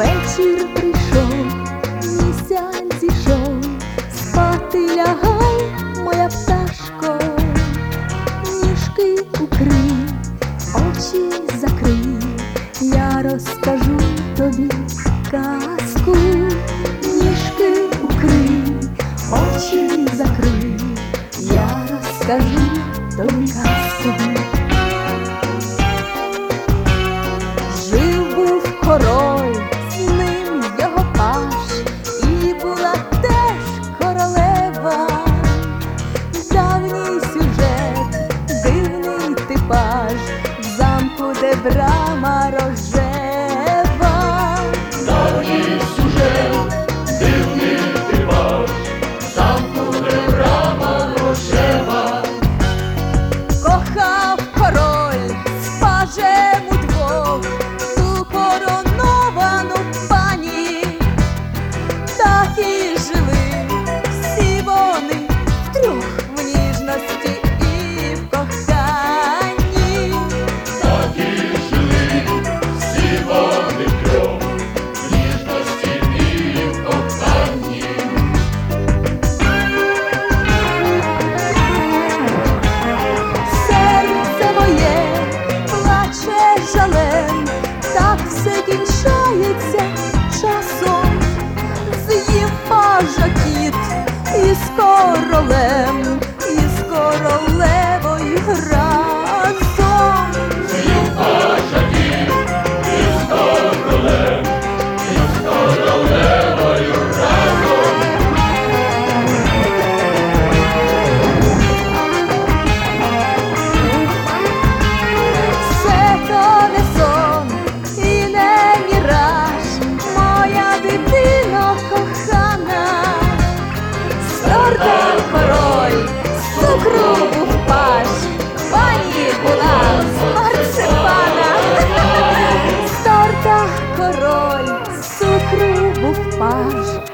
вечір прийшов, місяць зійшов, спати лягай, моя пташко, ніжки укрий, очі закрий, я розкажу тобі казку, ніжки укрий, очі закрий, я розкажу тобі казку. Сюжет, здається, часом з'їв пажа кіт із королем, із королевою гра. por paz.